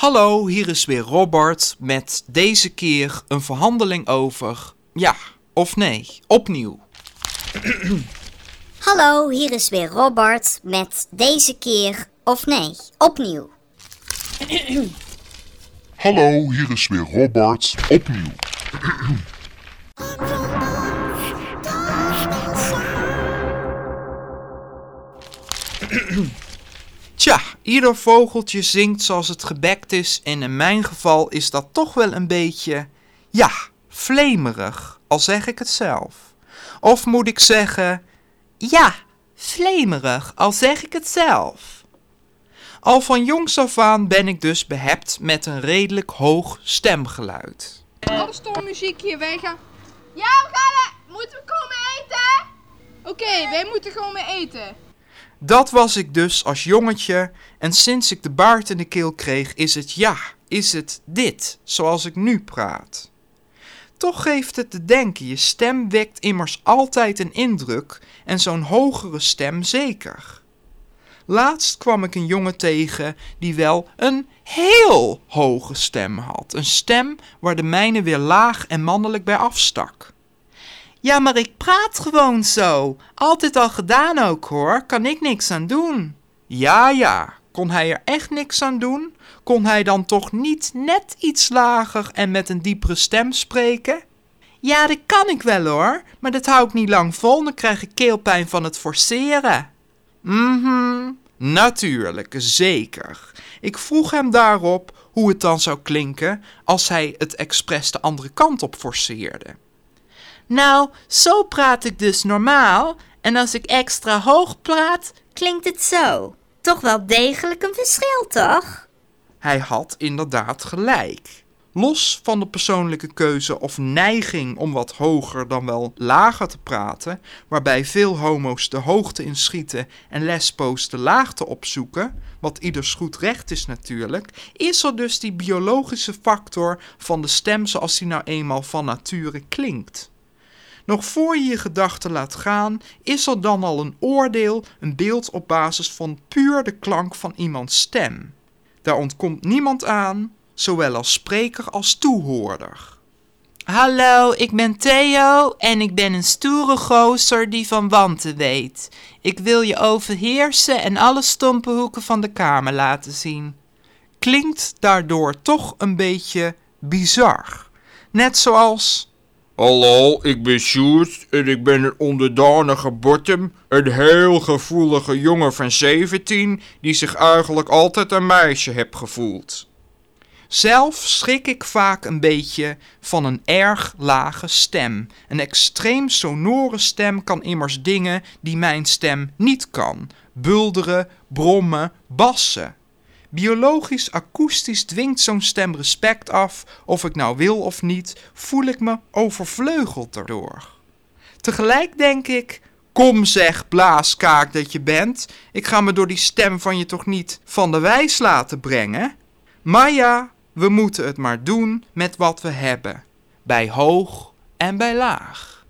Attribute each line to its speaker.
Speaker 1: Hallo, hier is weer Robert met deze keer een verhandeling over ja of nee. Opnieuw.
Speaker 2: Hallo, hier is weer Robert met deze keer of nee, opnieuw.
Speaker 3: Hallo, hier is weer Robert. Opnieuw.
Speaker 1: Ieder vogeltje zingt zoals het gebekt is en in mijn geval is dat toch wel een beetje, ja, vlemerig, al zeg ik het zelf. Of moet ik zeggen, ja, vlemerig, al zeg ik het zelf. Al van jongs af aan ben ik dus behept met een redelijk hoog stemgeluid.
Speaker 4: Alle stormmuziek hier, wij gaan... Ja, we gaan... Moeten we komen eten? Oké, wij moeten gewoon eten.
Speaker 1: Dat was ik dus als jongetje en sinds ik de baard in de keel kreeg is het ja, is het dit, zoals ik nu praat. Toch geeft het te denken, je stem wekt immers altijd een indruk en zo'n hogere stem zeker. Laatst kwam ik een jongen tegen die wel een heel hoge stem had. Een stem waar de mijne weer laag en mannelijk bij afstak. Ja, maar ik praat gewoon zo. Altijd al gedaan ook hoor, kan ik niks aan doen. Ja, ja, kon hij er echt niks aan doen? Kon hij dan toch niet net iets lager en met een diepere stem spreken? Ja, dat kan ik wel hoor, maar dat hou ik niet lang vol, dan krijg ik keelpijn van het forceren. Mhm, natuurlijk, zeker. Ik vroeg hem daarop hoe het dan zou klinken als hij het expres de andere kant op forceerde. Nou, zo praat ik dus normaal. En als ik extra hoog praat,
Speaker 2: Klinkt het zo? Toch wel degelijk een verschil, toch?
Speaker 1: hij had inderdaad gelijk. Los van de persoonlijke keuze of neiging om wat hoger dan wel lager te praten, waarbij veel homo's de hoogte inschieten en lesbo's de laagte opzoeken, wat ieders goed recht is natuurlijk, is er dus die biologische factor van de stem zoals die nou eenmaal van nature klinkt. Nog voor je je gedachten laat gaan, is er dan al een oordeel, een beeld op basis van puur de klank van iemands stem. Daar ontkomt niemand aan, zowel als spreker als toehoorder. Hallo, ik ben Theo en ik ben een stoere gozer die van wanten weet. Ik wil je overheersen en alle stompe hoeken van de kamer laten zien. Klinkt daardoor toch een beetje bizar. Net zoals
Speaker 5: Hallo, ik ben Sjoerd en ik ben een onderdanige bottom, een heel gevoelige jongen van 17 die zich eigenlijk altijd een meisje heeft gevoeld.
Speaker 1: Zelf schrik ik vaak een beetje van een erg lage stem. Een extreem sonore stem kan immers dingen die mijn stem niet kan: bulderen, brommen, bassen. Biologisch akoestisch dwingt zo'n stem respect af, of ik nou wil of niet, voel ik me overvleugeld erdoor. Tegelijk denk ik, kom zeg blaaskaak dat je bent, ik ga me door die stem van je toch niet van de wijs laten brengen? Maar ja, we moeten het maar doen met wat we hebben, bij hoog en bij laag.